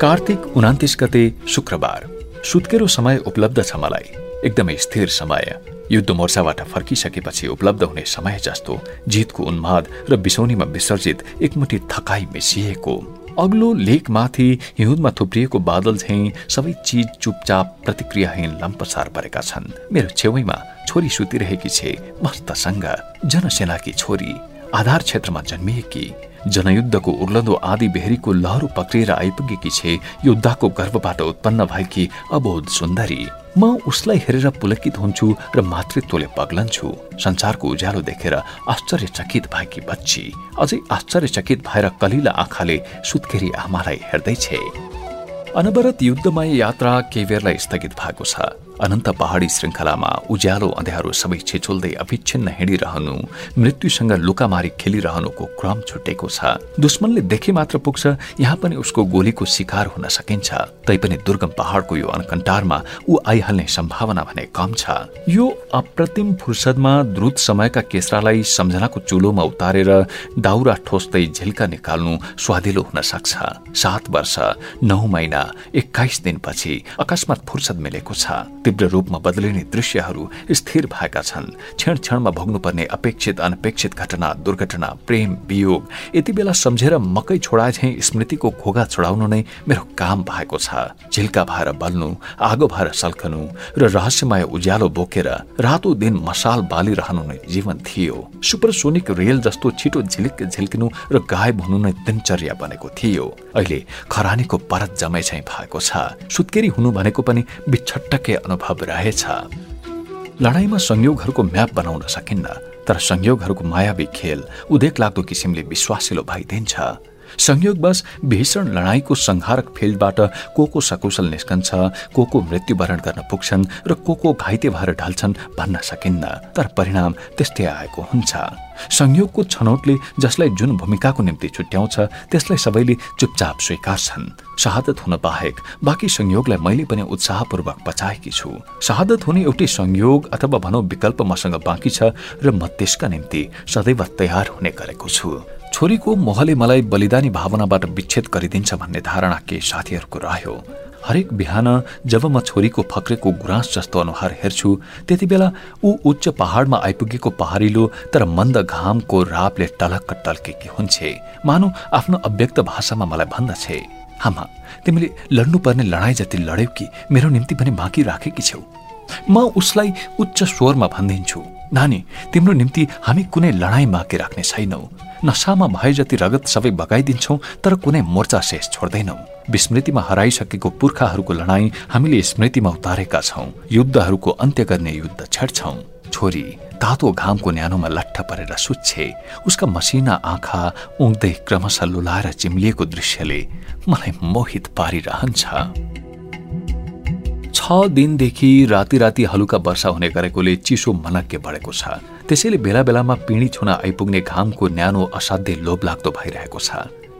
कार्तिक उनातिस गते शुक्रबार। सुत्केरो समय उपलब्ध छ मलाई। एकदमै स्थिर समय। युद्ध मोर्चाबाट फर्किसकेपछि उपलब्ध हुने समय जस्तो जितको उन्माद र बिसौनीमा विसर्जित एकमुठी थकाई मिसिएको। अग्लो लेखमाथि हिउँदमा थुप्रिएको बादल झैँ सबै चिज चुपचाप प्रतिक्रियाहीन लम्पसार परेका छन्। मेरो छेउमा छोरी सुतिरहेकी छे मस्तसँग जनसेनाकी छोरी आधार क्षेत्रमा जन्मिएकी। जनयुद्धको उर्लदो आदि बेहरीको लहरो पक्रिएर आइपुगेकी छे युद्धको गर्भबाट उत्पन्न भएकी अबोध सुन्दरी। म उसलाई हेरेर पुलकित हुन्छु र मातृत्वले पग्लन्छु। संसारको उज्यालो देखेर आश्चर्यचकित भएकी बच्ची। अझै आश्चर्यचकित भएर कलिला आँखाले सुत्केरी आमालाई हेर्दैछे अनवरत युद्धमय यात्रा केही बेरलाई स्थगित भएको छ। अनन्त पहाडी श्रृङ्खलामा उज्यालो अँध्यारो सबै छेचोल्दै अविच्छिन्न हिँडिरहनु मृत्युसँग लुकामारी खेलिरहनुको क्रम छुटेको छ दुश्मनले देखे मात्र पुग्छ यहाँ पनि उसको गोलीको शिकार हुन सकिन्छ तैपनि दुर्गम पहाडको यो अनकन्टारमा ऊ आइहाल्ने सम्भावना भने कम छ यो अप्रतिम फुर्सदमा द्रुत समयका केसरालाई सम्झनाको चुलोमा उतारेर दाउरा ठोस्दै झिल्का निकाल्नु स्वादिलो हुन सक्छ सात वर्ष नौ महिना एक्काइस दिनपछि अकस्मात फुर्सद मिलेको छ तीव्र रूपमा बदलिने दृश्यहरू स्थिर भएका छन्। क्षण क्षणमा भोग्नुपर्ने अपेक्षित अनपेक्षित घटना दुर्घटना प्रेम वियोग यति बेला सम्झेर मकै छोडा झै स्मृतिको खोगा छोडाउनु नै मेरो काम भएको छ। झिल्का भएर बल्नु आगो भएर सल्कनु र रहस्यमय उज्यालो बोकेर रातो दिन मसाल बालिरहनु नै जीवन थियो। सुपरसोनिक रेल जस्तो छिटो झिलिक झिल्किनु र गायब हुनु नै दिनचर्या बनेको थियो। अहिले खरानीको परत जमै चाहिँ भएको छ। सुत्केरी हुनु भनेको पनि बिछट्टकै रहेछ। लडाईँमा संयोगहरूको म्याप बनाउन सकिन्न तर संयोगहरूको मायावी खेल उदेक लाग्दो किसिमले विश्वासिलो भइदिन्छ। संयोगवश भीषण लडाईँको संहारक फिल्डबाट को को सकुशल निस्कन्छ को को मृत्युवरण गर्न पुग्छन् र को को घाइते भएर ढल्छन् भन्न सकिन्न तर परिणाम त्यस्तै आएको हुन्छ। संयोगको छनौटले जसलाई जुन भूमिकाको निम्ति छुट्याउँछ त्यसलाई सबैले चुपचाप स्वीकार्छन्। शहादत हुन बाहेक बाँकी संयोगलाई मैले पनि उत्साहपूर्वक पचाएकी छु। शहादत हुने एउटै संयोग अथवा भनौँ विकल्प मसँग बाँकी छ र म त्यसका निम्ति सदैव तयार हुने गरेको छु। छोरीको मोहले मलाई बलिदानी भावनाबाट विच्छेद गरिदिन्छ भन्ने धारणा केही साथीहरूको रह्यो। हरेक बिहान जब म छोरीको फक्रेको गुराँस जस्तो अनुहार हेर्छु त्यति बेला ऊ उच्च पहाडमा आइपुगेको पहाडिलो तर मन्द घामको रापले टलक्क टल्केकी हुन्छे। मानौ आफ्नो अव्यक्त भाषामा मलाई भन्दछे आमा तिमीले लड्नुपर्ने लडाईँ जति लड्यौ कि मेरो निम्ति पनि बाँकी राखेकी छेउ। म उसलाई उच्च स्वरमा भनिदिन्छु नानी तिम्रो निम्ति हामी कुनै लडाईँ बाँकी राख्ने छैनौ। नसामा भए जति रगत सबै बगाइदिन्छौ तर कुनै मोर्चा शेष छोड्दैनौ। विस्मृतिमा हराइसकेको पुर्खाहरूको लडाईँ हामीले स्मृतिमा उतारेका छौं। युद्धहरूको अन्त्य गर्ने युद्ध छेड्छौ। छोरी तातो घामको न्यानोमा लट्ठ परेर सुत्छे। उसका मसिना आँखा उङ्दै क्रमशः लुलाएर चिम्लिएको दृश्यले मलाई मोहित पारिरहन्छ। छ दिनदेखि राति राति हलुका वर्षा हुने गरेकोले चिसो मनक्य बढेको छ। त्यसैले बेला बेलामा पिँढी छुन आइपुग्ने घामको न्यानो असाध्यै लोभलाग्दो भइरहेको छ।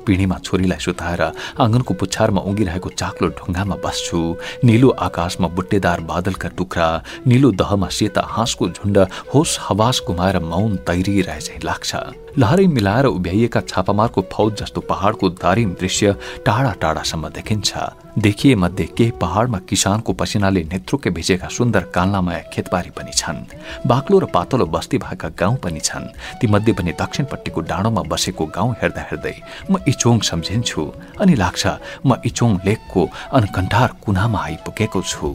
पिँढीमा छोरीलाई सुताएर आँगनको पुच्छारमा उङ्गिरहेको चाक्लो ढुङ्गामा बस्छु निलो आकाशमा बुट्टेदार बादलका टुक्रा निलो दहमा सेता हाँसको झुण्ड होस हवास गुमाएर मौन तैरिरहे चाहिँ लाग्छ। लहरै मिलाएर उभ्याइएका छापामारको फौज जस्तो पहाडको दारिम दृश्य टाढा टाढासम्म देखिन्छ। देखिए मध्ये केही पहाडमा किसानको पसिनाले नेत्रुके भिजेका सुन्दर कान्लामय खेतबारी पनि छन्। बाक्लो र पातलो बस्ती भएका गाउँ पनि छन्। ती मध्ये पनि दक्षिणपट्टिको डाँडोमा बसेको गाउँ हेर्दा हेर्दै म इचोङ सम्झिन्छु अनि लाग्छ म इचोङ लेकको अनकण्ठार कुनामा आइपुगेको छु।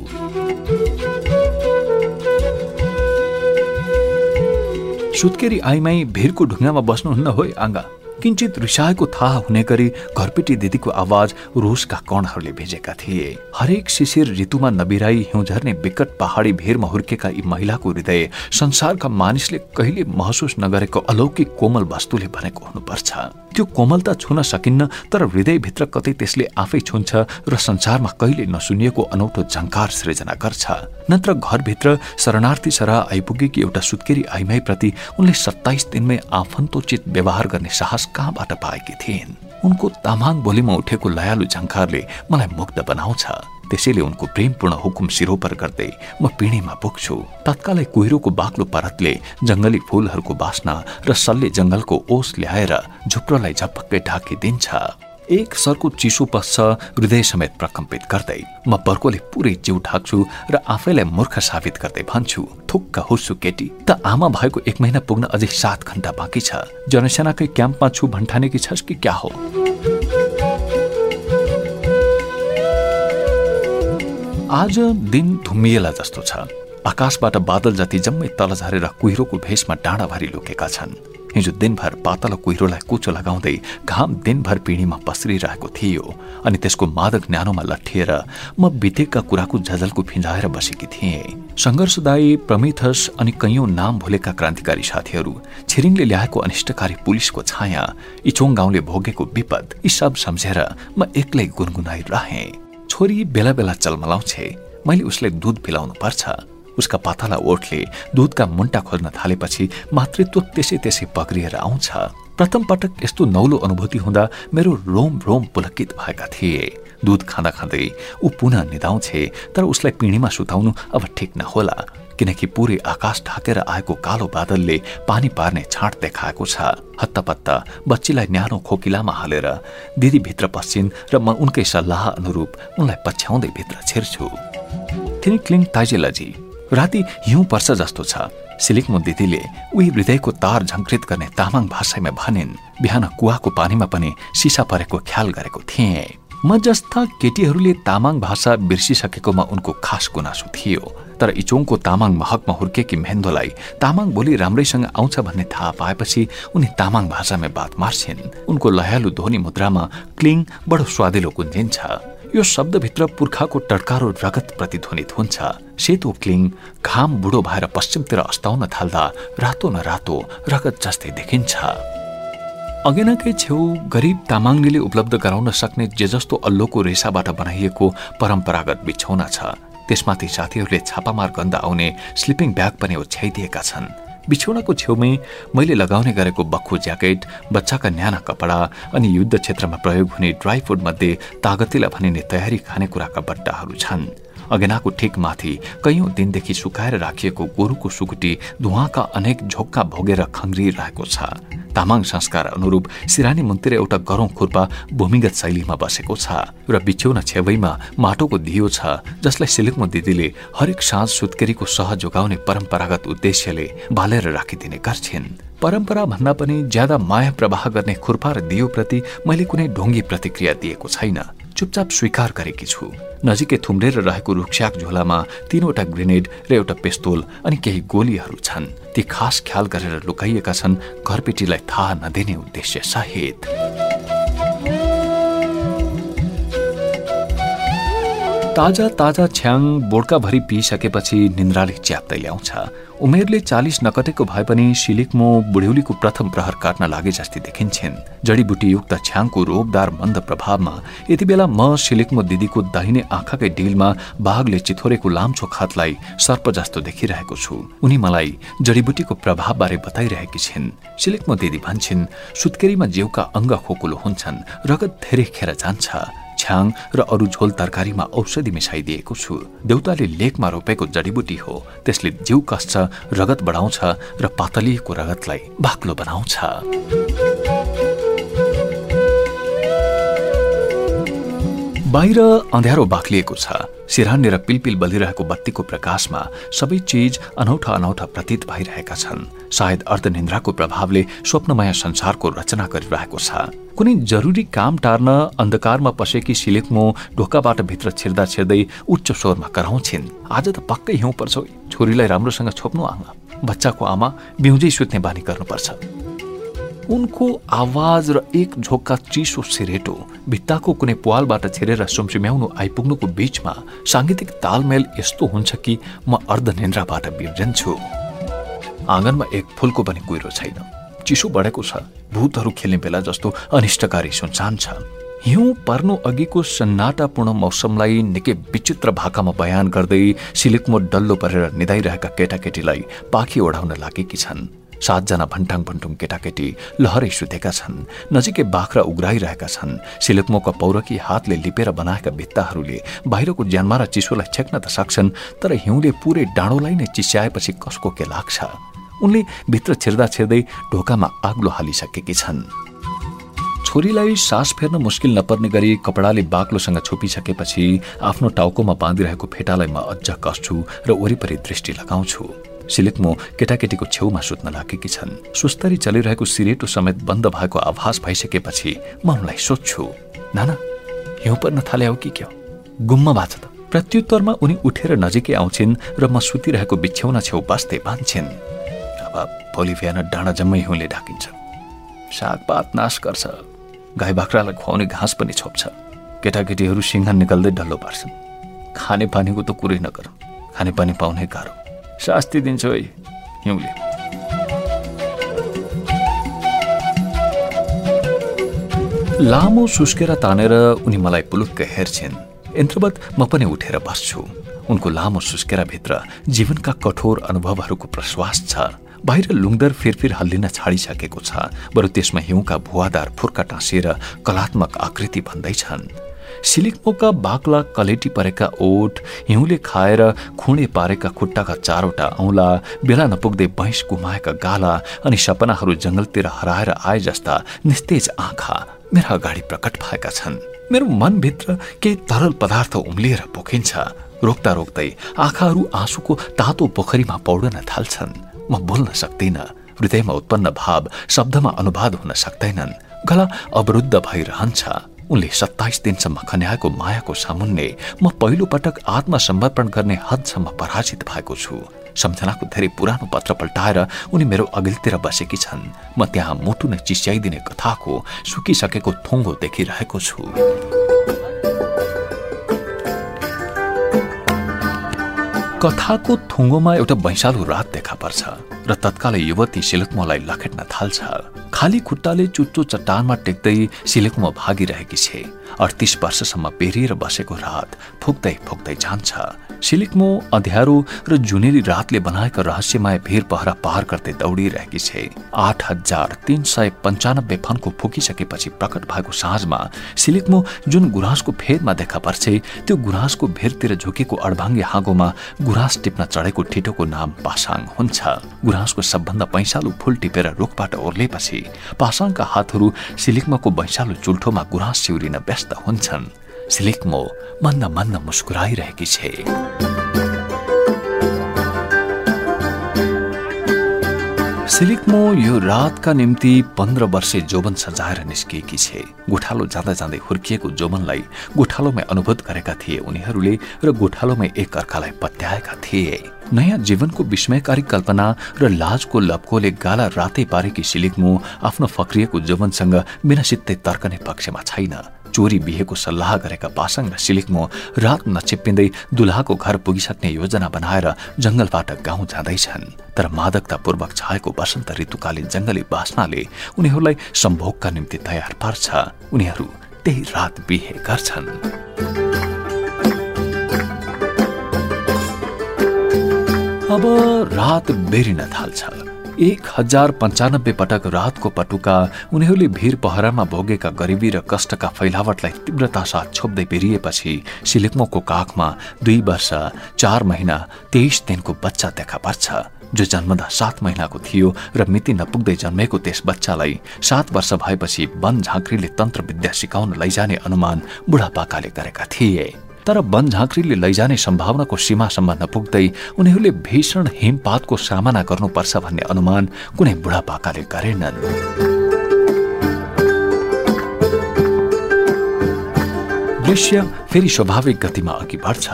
सुत्केरी आइमाई भिरको ढुङ्गामा बस्नुहुन्न हो आँगा। किंचित रिसाएको थाहा हुने गरी घरपेटी दिदीको आवाज रोसका कणहरूले भेजेका थिए। हरेक शिशिर ऋतुमा नबिराई हिउँ झर्ने विकट पहाडी भिरमा हुर्केका यी महिलाको हृदय संसारका मानिसले कहिले महसुस नगरेको अलौकिक कोमल वस्तुले भनेको हुनुपर्छ। त्यो कोमलता छुन सकिन्न तर हृदयभित्र कतै त्यसले आफै छुन्छ र संसारमा कहिले नसुनिएको अनौठो झङ्कार सृजना गर्छ। नत्र घरभित्र शरणार्थी सरह आइपुगेकी एउटा सुत्केरी आइमाईप्रति उनले सत्ताइस दिनमै आफन्तोचित व्यवहार गर्ने साहस कहाँबाट पाएकी थिइन्? उनको तामाङ बोलीमा उठेको लयालु झङ्कारले मलाई मुग्ध बनाउँछ। त्यसैले उनको प्रेमपूर्ण हुकुम सिरोपर गर्दै म पिँढीमा पुग्छु। तत्कालै कुहिरोको बाक्लो परतले जङ्गली फूलहरूको बास्ना र सल्ले जङ्गलको ओस ल्याएर झुप्रोलाई झपक्कै ढाकिदिन्छ। एक सरको चिसो पस्छ हृदय समेत प्रकम्पित गर्दै म बर्कोले पुरै जिउ ढाक्छु र आफैलाई मूर्ख साबित गर्दै भन्छु थुक्क हुर्छु केटी त आमा भएको एक महिना पुग्न अझै सात घण्टा बाँकी छ। जनसेनाकै क्याम्पमा छु भन्ठानेकी छस् कि क्या हो? आज दिन धुम्मिएला जस्तो छ। आकाशबाट बादल जति जम्मै तल झरेर कुहिरोको भेषमा डाँडाभरि लुकेका छन्। हिजो दिनभर पातलो कुहिरोलाई कुचो लगाउँदै घाम दिनभर पिँढीमा पस्रिरहेको थियो अनि त्यसको मादक न्यानोमा लट्ठिएर म बितेका कुराको झजलको फिन्जाएर बसेकी थिएँ। सङ्घर्षदायी प्रमिथस अनि कैयौं नाम भुलेका क्रान्तिकारी साथीहरू छिरिङले ल्याएको अनिष्टकारी पुलिसको छाया इचोङ गाउँले भोगेको विपद यी सब सम्झेर म एक्लै गुनगुनाइरहे। छोरी बेला बेला चलमलाउँछे मैले उसलाई दुध पिलाउनु पर्छ उसका पातला ओठले दुधका मुन्टा खोज्न थालेपछि मातृत्व त्यसै त्यसै पक्रिएर आउँछ। प्रथम पटक यस्तो नौलो अनुभूति हुँदा मेरो रोम रोम पुलकित भएका थिए। दुध खाँदा खाँदै ऊ पुनः निधाउँछे तर उसलाई पिँढीमा सुताउनु अब ठिक नहोला किनकि पुरै आकाश ढाकेर आएको कालो बादलले पानी पार्ने छाँट देखाएको छ। हत्तपत्त बच्चीलाई न्यानो खोकिलामा हालेर दिदी भित्र पस्छिन् र म उनकै सल्लाह अनुरूप उनलाई पछ्याउँदै भित्र छिर्छु। तिनी क्लिङ ताइजेलजी राति हिउँ पर्छ जस्तो छ। सिलिकमो दिदीले उही हृदयको तार झङ्कृत गर्ने तामाङ भाषामा भनिन् बिहान कुवाको पानीमा पनि सिसा परेको ख्याल गरेको थिएँ। म जस्ता केटीहरूले तामाङ भाषा बिर्सिसकेकोमा उनको खास गुनासो थियो। तर इचोङको तामाङ महकमा हुर्केकी मेहेन्दोलाई तामाङ बोली राम्रैसँग आउँछ भन्ने थाहा पाएपछि उनी तामाङ भाषामा बात मार्छिन्। उनको लयालु ध्वनि मुद्रामा क्लिङ बडो स्वादिलो गुन्जिन्छ। यो शब्दभित्र पुर्खाको टड्कारो रगत प्रतिध्वनित हुन्छ। सेतो क्लिङ घाम बुढो भएर पश्चिमतिर अस्ताउन थाल्दा रातो न रातो रगत जस्तै देखिन्छ। अगेनाकै छेउ गरिब तामाङले उपलब्ध गराउन सक्ने जे जस्तो अल्लोको रेसाबाट बनाइएको परम्परागत बिछौना छ। त्यसमाथि साथीहरूले छापामार गन्ध आउने स्लिपिङ ब्याग पनि ओछ्याइदिएका छन्। बिछौनाको छेउमै मैले लगाउने गरेको बक्खु ज्याकेट बच्चाका न्याना कपडा अनि युद्ध क्षेत्रमा प्रयोग हुने ड्राई फुड मध्ये तागतिला भनिने तयारी खानेकुराका बट्टाहरू छन्। अगेनाको ठिक माथि कैयौं दिनदेखि सुकाएर राखिएको गोरुको सुकुटी धुवाका अनेक झोक्का भोगेर खङ्ग्रिरहेको छ। तामाङ संस्कार अनुरूप सिरानी मुन्तिर एउटा गरौँ खुर्पा भूमिगत शैलीमा बसेको छ र बिछ्यौन छेवैमा माटोको दियो छ जसलाई सिलिकमो दिदीले हरेक साँझ सुत्केरीको सह जोगाउने परम्परागत उद्देश्यले बालेर राखिदिने गर्छिन्। परम्परा भन्दा पनि ज्यादा माया प्रवाह गर्ने खुर्पा र दियोप्रति मैले कुनै ढोङ्गी प्रतिक्रिया दिएको छैन। चुपचाप स्वीकार गरेकी छु। नजिकै थुम्रेर रहेको रुखस्याक झोलामा तीनवटा ग्रेनेड र एउटा पेस्तोल अनि केही गोलीहरू छन्। ती खास ख्याल गरेर लुकाइएका छन् घरपेटीलाई थाहा नदिने उद्देश्य सहित। ताजा ताजा छ्याङ बोड्काभरि पिइसकेपछि निन्द्राले च्याप्दै ल्याउँछ। उमेरले चालिस नकटेको भए पनि सिलिकमो बुढ्यौलीको प्रथम प्रहर काट्न लागे जस्तै देखिन्छन्। जडीबुटीयुक्त छ्याङको रोगदार मन्द प्रभावमा यति बेला म सिलिकमो दिदीको दाहिने आँखाकै डिलमा बाघले चिथोरेको लाम्छो खातलाई सर्प जस्तो देखिरहेको छु। उनी मलाई जडीबुटीको प्रभावबारे बताइरहेकी छिन्। सिलिकमो दिदी भन्छन् सुत्केरीमा जिउका अङ्ग खोकुलो हुन्छन् रगत धेरै खेर जान्छ। छ्याङ र अरू झोल तरकारीमा औषधि मिसाइदिएको छु। देउताले लेकमा रोपेको जडीबुटी हो। त्यसले जिउ कस्छ रगत बढाउँछ र पातलिएको रगतलाई बाक्लो बनाउँछ। बाहिर अँध्यारो बाक्लिएको छ। सिरहान्ने पिलपिल बलिरहेको बत्तीको प्रकाशमा सबै चिज अनौठा अनौठा प्रतीत भइरहेका छन्। सायद अर्धनिन्द्राको प्रभावले स्वप्नमय संसारको रचना गरिरहेको छ। कुनै जरुरी काम टार्न अन्धकारमा पसेकी सिलेक्मो ढोकाबाट भित्र छिर्दा छिर्दै उच्च स्वरमा कराउँछिन्। आज त पक्कै हिउँ पर्छ छोरीलाई राम्रोसँग छोप्नु आमा बच्चाको आमा बिउजै सुत्ने बानी गर्नुपर्छ। उनको आवाज र एक झोक्का चिसो सिरेटो भित्ताको कुनै पालबाट छिरेर सुमसुम्याउनु आइपुग्नुको बीचमा साङ्गीतिक तालमेल यस्तो हुन्छ कि म अर्धनिन्द्राबाट बिर्जन्छु। आँगनमा एक फुलको पनि कुहिरो छैन। चिसो बढेको छ। भूतहरू खेल्ने बेला जस्तो अनिष्टकारी सुनसान छ। हिउँ पर्नु अघिको सन्नाटापूर्ण मौसमलाई निकै विचित्र भाकामा बयान गर्दै सिलिकमो डल्लो परेर निधाइरहेका केटाकेटीलाई पाखी ओढाउन लागेकी छन्। सातजना भन्टाङ भन्टुङ केटाकेटी लहरै सुतेका छन् नजिकै बाख्रा उग्राइरहेका छन्। सिलुकमोका पौरकी हातले लिपेर बनाएका भित्ताहरूले बाहिरको ज्यानमा र चिसोलाई छेक्न त सक्छन् तर हिउँले पुरै डाँडोलाई नै चिस्याएपछि कसको के लाग्छ? उनले भित्र छिर्दा छिर्दै ढोकामा आग्लो हालिसकेकी छन्। छोरीलाई सास फेर्न मुस्किल नपर्ने गरी कपडाले बाक्लोसँग छोपिसकेपछि आफ्नो टाउकोमा बाँधिरहेको फेटालाई म अझ कस्छु र वरिपरि दृष्टि लगाउँछु। सिलिकमो केटाकेटीको छेउमा सुत्न लागेकी छन्। सुस्तरी चलिरहेको सिरेटो समेत बन्द भएको आभास भइसकेपछि म उनलाई सोध्छु नाना हिउँ पर्न थाले हो कि क्या? गुम्म भएको त। प्रत्युत्तरमा उनी उठेर नजिकै आउँछिन् र म सुतिरहेको बिछ्याउन छेउ बस्दै बाँध्छिन्। अब भोलि बिहान डाँडा जम्मै हिउँले ढाकिन्छ। सागपात नाश गर्छ। गाई बाख्रालाई खुवाउने घाँस पनि छोप्छ। केटाकेटीहरू सिंह निकाल्दै डल्लो पार्छन्। खाने पानीको त कुरै नगर। खाने पानी पाउनै गाह्रो। शास्ति दिन्छ है हिउँले। लामो सुस्केर तानेर उनी मलाई पुलुक्क हेर्छिन्। यन्त्रवत म पनि उठेर बस्छु। उनको लामो सुस्केरा भित्र जीवनका कठोर अनुभवहरूको प्रश्वास छ। बाहिर लुङदर फेरफेर हल्लिन छाडिसकेको छ बरु त्यसमा हिउँका भुवादार फुर्का टाँसिएर कलात्मक आकृति भन्दैछन्। सिलिकमोका बाक्ला कलेटी परेका ओठ हिउँले खाएर खुँडे पारेका खुट्टाका चारवटा औँला बेला नपुग्दै भैँस गुमाएका गाला अनि सपनाहरू जङ्गलतिर हराएर आए जस्ता निस्तेज आँखा मेरा अगाडि प्रकट भएका छन्। मेरो मनभित्र केही तरल पदार्थ उम्लिएर पोखिन्छ। रोक्दा रोक्दै आँखाहरू आँसुको तातो पोखरीमा पौडन थाल्छन्। म बोल्न सक्दिन। हृदयमा उत्पन्न भाव शब्दमा अनुवाद हुन सक्दैनन्। गला अवरुद्ध भइरहन्छ। उनले सत्ताइस दिनसम्म खन्याएको मायाको सामुन्ने म पहिलो पटक आत्मसमर्पण गर्ने हदसम्म पराजित भएको छु। सम्झनाको धेरै पुरानो पत्र पल्टाएर उनी मेरो अघिल्तिर बसेकी छन्। म त्यहाँ मुटु नै चिस्याइदिने कथाको सुकिसकेको थुङ्गो देखिरहेको छु। कथाको थुङ्गोमा एउटा वैशालु रात देखा पर्छ र तत्कालै युवती सिलुक्मोलाई लखेट्न थाल्छ। खाली खुट्टाले चुच्चो चट्टानमा टेक्दै सिलुक्मो भागिरहेकी छे। अडतिस वर्षसम्म पेरिएर बसेको रात फुक्दै फुक्दै जान्छ। सिलिकमो अँध्यारो र जुनेली रातले बनाएका रहस्यमय भिर पहरा पार गर्दै दौडिरहेकी छे। आठ हजार तीन सय पन्चानब्बे फनको फुकिसकेपछि प्रकट भएको साँझमा सिलिकमो जुन गुराँसको फेदमा देखा पर्छ त्यो गुराँसको भिरतिर झुकेको अडभाङ्गे हाँगोमा गुराँस टिप्न चढेको ठिटोको नाम पासाङ हुन्छ। गुराँसको सबभन्दा पैसालु फुल टिपेर रुखबाट ओर्लेपछि पासाङका हातहरू सिलिकमाको बैसालु चुल्ठोमा गुराँस सिउरिन व्यस्त हुन्छन्। सिलिकमो मन्द मन्द मुस्कुराइरहेकी छे। सिलिकमो यो रातका निम्ति पन्ध्र वर्षे जोबन सजाएर निस्किएकी छे। गोठालो जाँदा जाँदै हुर्किएको जोबनलाई गोठालोमै अनुभूत गरेका थिए उनीहरूले र गोठालोमै एक अर्कालाई पत्याएका थिए। नयाँ जीवनको विस्मयकारी कल्पना र लाजको लपकोले गाला रातै पारेकी सिलिकमो आफ्नो फक्रिएको जोबनसँग बिना सित्तै तर्कने पक्षमा छैन। चोरी बिहेको सल्लाह गरेका पासाङ र सिलिकमो रात नचिप्पिँदै दुल्हाको घर पुगिसक्ने योजना बनाएर जंगलबाट गाउँ जाँदैछन्। तर मादकतापूर्वक छाएको वसन्त ऋतुकालीन जंगली बासनाले उनीहरूलाई सम्भोगका निम्ति तयार पार्छ। उनीहरू त्यही रात बिहे गर्छन्। अब रात बेरिन थाल्छ। एक हजार पन्चानब्बे पटक रातको पटुका उनीहरूले भिर पहरामा भोगेका गरिबी र कष्टका फैलावटलाई तीव्रता साथ छोप्दै बेरिएपछि सिलिक्मोको काखमा दुई वर्ष चार महिना तेइस दिनको बच्चा देखा पर्छ जो जन्मदा सात महिनाको थियो र मिति नपुग्दै जन्मेको त्यस बच्चालाई सात वर्ष भएपछि वन झाँक्रीले तन्त्र विद्या सिकाउन लैजाने अनुमान बुढापाकाले गरेका थिए। तर वन झाँक्रीले लैजाने सम्भावनाको सीमासम्म नपुग्दै उनीहरूले भीषण हिमपातको सामना गर्नुपर्छ भन्ने अनुमान कुनै बुढापाकाले गरेनन्। दृश्य फेरि स्वाभाविक गतिमा अघि बढ्छ।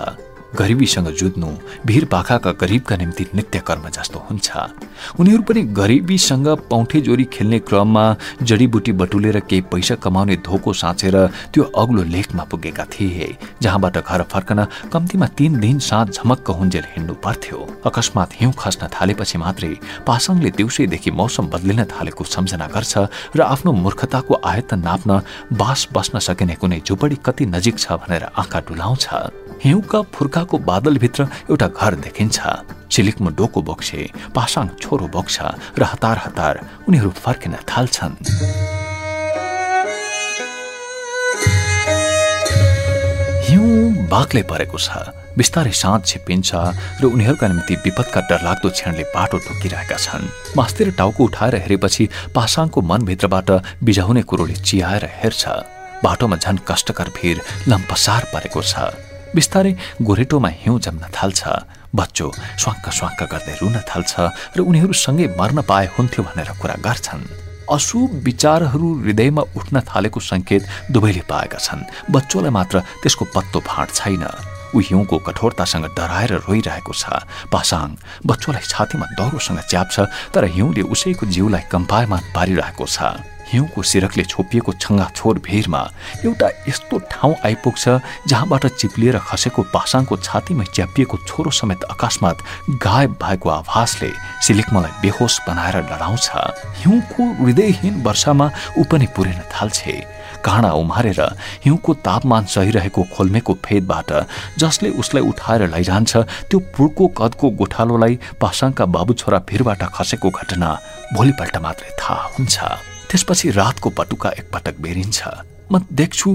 गरिबीसँग जुझ्नु भिर पाखाका गरिबका निम्ति नित्य कर्म जस्तो हुन्छ। उनीहरू पनि गरिबीसँग पौठे जोरी खेल्ने क्रममा जडीबुटी बटुलेर केही पैसा कमाउने धोको साँचेर त्यो अग्लो लेखमा पुगेका थिए जहाँबाट घर फर्कन कम्तीमा तीन दिन साँझ झमक्क हुन्जेल हिँड्नु पर्थ्यो। अकस्मात हिउँ खस्न थालेपछि मात्रै पासाङले दिउँसैदेखि मौसम बदलिन थालेको सम्झना गर्छ र आफ्नो मूर्खताको आयतन नाप्न बास बस्न सकिने कुनै झुपडी कति नजिक छ भनेर आँखा डुलाउँछ। हिउँका फुर्काको बादलभित्र एउटा घर देखिन्छ। चिलिकमा डोको बोक्छे पासाङ छोरो बोक्छ र हतार हतार उनीहरू फर्किन थाल्छन्। हिउँ बाक्लै परेको छ। बिस्तारै साँझ छिप्पिन्छ र उनीहरूका निम्ति विपदका डरलाग्दो क्षणले बाटो ढुकिरहेका छन्। मास्तिर टाउको उठाएर हेरेपछि पासाङको मनभित्रबाट बिजाउने कुरोले चियाएर हेर्छ। बाटोमा झन कष्टकर भिर लम्पसार परेको छ। बिस्तारै गोरेटोमा हिउँ जम्न थाल्छ। बच्चो स्वाक्क स्वाक्क गर्दै रुन थाल्छ र उनीहरूसँगै मर्न पाए हुन्थ्यो भनेर कुरा गर्छन्। अशुभ विचारहरू हृदयमा उठ्न थालेको संकेत दुवैले पाएका छन्। बच्चोलाई मात्र त्यसको पत्तो फाँट छैन। ऊ हिउँको कठोरतासँग डराएर रोइरहेको छ। पासाङ बच्चोलाई छातीमा दौरोसँग च्याप्छ तर हिउँले उसैको जिउलाई कम्पायमान पारिरहेको छ। हिउँको सिरकले छोपिएको छोर भिरमा एउटा यस्तो ठाउँ आइपुग्छ जहाँबाट चिप्लिएर खसेको पासाङको छातीमा च्यापिएको छोरो समेत अकस्मात गायब भएको आभासले सिलिकमलाई बेहोस बनाएर लडाउँछ हिउँको हृदयहीन वर्षामा ऊ पनि पुरिन थाल्छे। काँडा उमारेर हिउँको तापमान सहिरहेको खोल्मेको फेदबाट जसले उसलाई उठाएर लैजान्छ त्यो पुड्को कदको गोठालोलाई पासाङका बाबु छोरा भिरबाट खसेको घटना भोलिपल्ट मात्रै थाहा हुन्छ। त्यसपछि रातको पटुका एकपटक बेरिन्छ। म देख्छु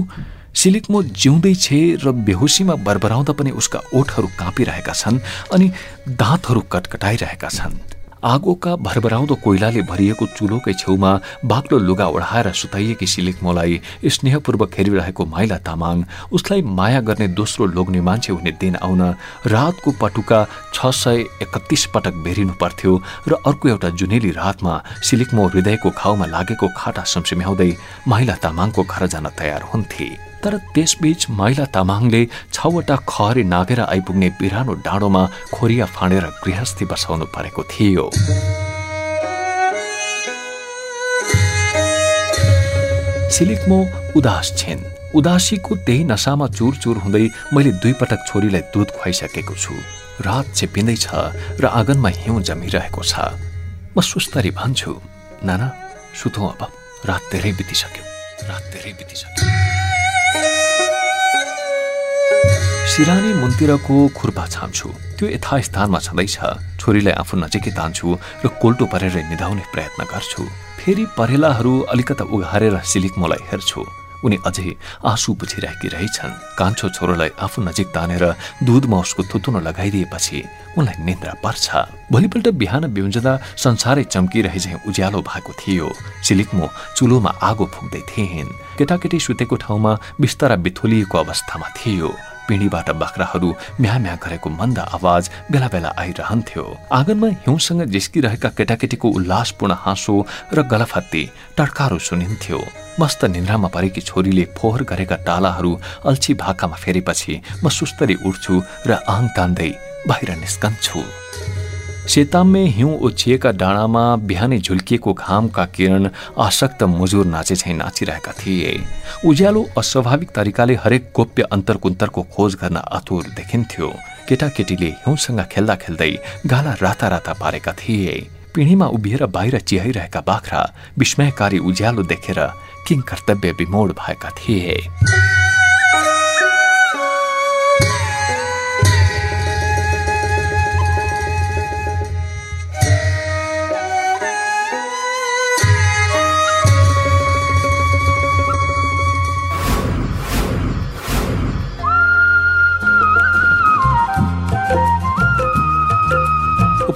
सिलिकमो जिउँदै छे र बेहोसीमा बरबराउँदा पनि उसका ओठहरू काँपिरहेका छन् अनि दाँतहरू कटकटाइरहेका छन्। आगोका भरभराउँदो कोइलाले भरिएको चुलोकै छेउमा बाक्लो लुगा ओढाएर सुताइएकी सिलिकमोलाई स्नेहपूर्वक हेरिरहेको माइला तामाङ उसलाई माया गर्ने दोस्रो लोग्ने मान्छे हुने दिन आउन रातको पटुका छ सय एकतिस पटक बेरिनु पर्थ्यो र अर्को एउटा जुनेली रातमा सिलिकमो हृदयको खाउमा लागेको खाटा सम्सिम्याउँदै माइला तामाङको घर जान तयार हुन्थे। तर त्यसबीच माइला तामाङले छवटा खहरी नागेर आइपुग्ने बिरानो डाँडोमा खोरिया फाँडेर गृहस्थी बसाउनु परेको थियो। सिलिकमो उदास छिन्। उदासीको त्यही नसामा चुर चुर हुँदै मैले दुई पटक छोरीलाई दुध खुवाइसकेको छु। रात छेपिँदैछ र आँगनमा हिउँ जमिरहेको छ। म सुस्तरी भन्छु नाना सुतौँ अब। रात धेरै बितिसक्यो। रात धेरै बितिसक्यो। सिरानी मुन्तिरको खुर्पा छाम्छु। त्यो यथास्थानमा छँदैछ। छोरीलाई आफू नजिकै तान्छु र कोल्टो परेर निधाउने प्रयत्न गर्छु। फेरि परेलाहरू अलिकता उघारेर सिलिकमोलाई हेर्छु। उनी अझै आँसु बुझिरहेकी रहेछन्। कान्छो छोरोलाई आफू नजिक तानेर दुधमा उसको थुतुनो लगाइदिएपछि उनलाई निन्द्रा पर्छ। भोलिपल्ट बिहान बिउजदा संसारै चम्किरहे झैँ उज्यालो भएको थियो। सिलिकमो चुलोमा आगो फुक्दै थिइन्। केटाकेटी सुतेको ठाउँमा बिस्तारा बिथोलिएको अवस्थामा थियो। पिँढीबाट बाख्राहरू म्या म्या गरेको मन्द आवाज बेला बेला आइरहन्थ्यो। आँगनमा हिउँसँग जिस्किरहेका केटाकेटीको उल्लासपूर्ण हाँसो र गलफत्ती टड्कारो सुनिन्थ्यो। मस्त निन्द्रामा परेकी छोरीले फोहोर गरेका टालाहरू अल्छी भाकामा फेरेपछि म सुस्तरी उठ्छु र आङ तान्दै बाहिर निस्कन्छु। सेताममे हिउँ ओछिएका डाँडामा बिहानै झुल्किएको घामका किरण आसक्त मुजुर नाचे नाचिरहेका थिए उज्यालो अस्वाभाविक तरिकाले हरेक गोप्य अन्तरकुन्तरको खोज गर्न आतुर देखिन्थ्यो केटाकेटीले हिउँसँग खेल्दा खेल्दै गाला राता राता पारेका थिए पिँढीमा उभिएर बाहिर चिहाइरहेका बाख्रा विस्मयकारी उज्यालो देखेर किङ कर्तव्य विमोड भएका थिए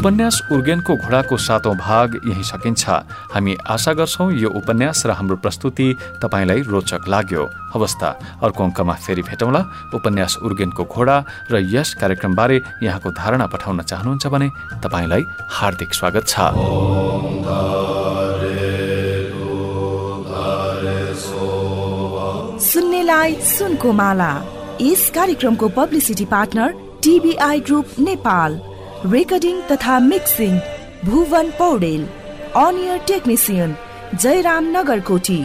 उपन्यास उर्गेनको घोडाको सातौं भाग यही सकिन्छ। हामी आशा गर्छौँ यो उपन्यास र हाम्रो प्रस्तुति तपाईँलाई रोचक लाग्यो। अवस्था अर्को अङ्कमा फेरि भेटौँला। उपन्यास उर्गेनको घोडा र यस कार्यक्रमबारे यहाँको धारणा पठाउन चाहनुहुन्छ भने तपाईँलाई हार्दिक स्वागत छ। सुनको माला। यस कार्यक्रमको publicity partner TBI group Nepal. Recording तथा मिक्सिङ भुवन पौडेल अनियर टेक्निसियन जयराम नगरकोटी,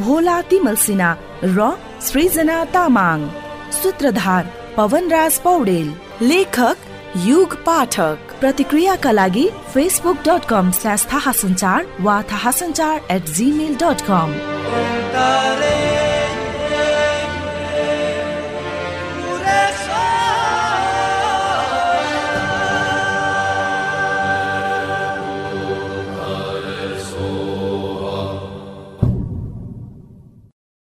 भोला तिमल सिन्हा, र सृजना तामाङ, सूत्रधार पवनराज पौडेल, लेखक युग पाठक। प्रतिक्रियाका लागि फेसबुक डट कम स्ल्यास थाहा सञ्चार वा थाहा सञ्चार एट जिमेल डट कम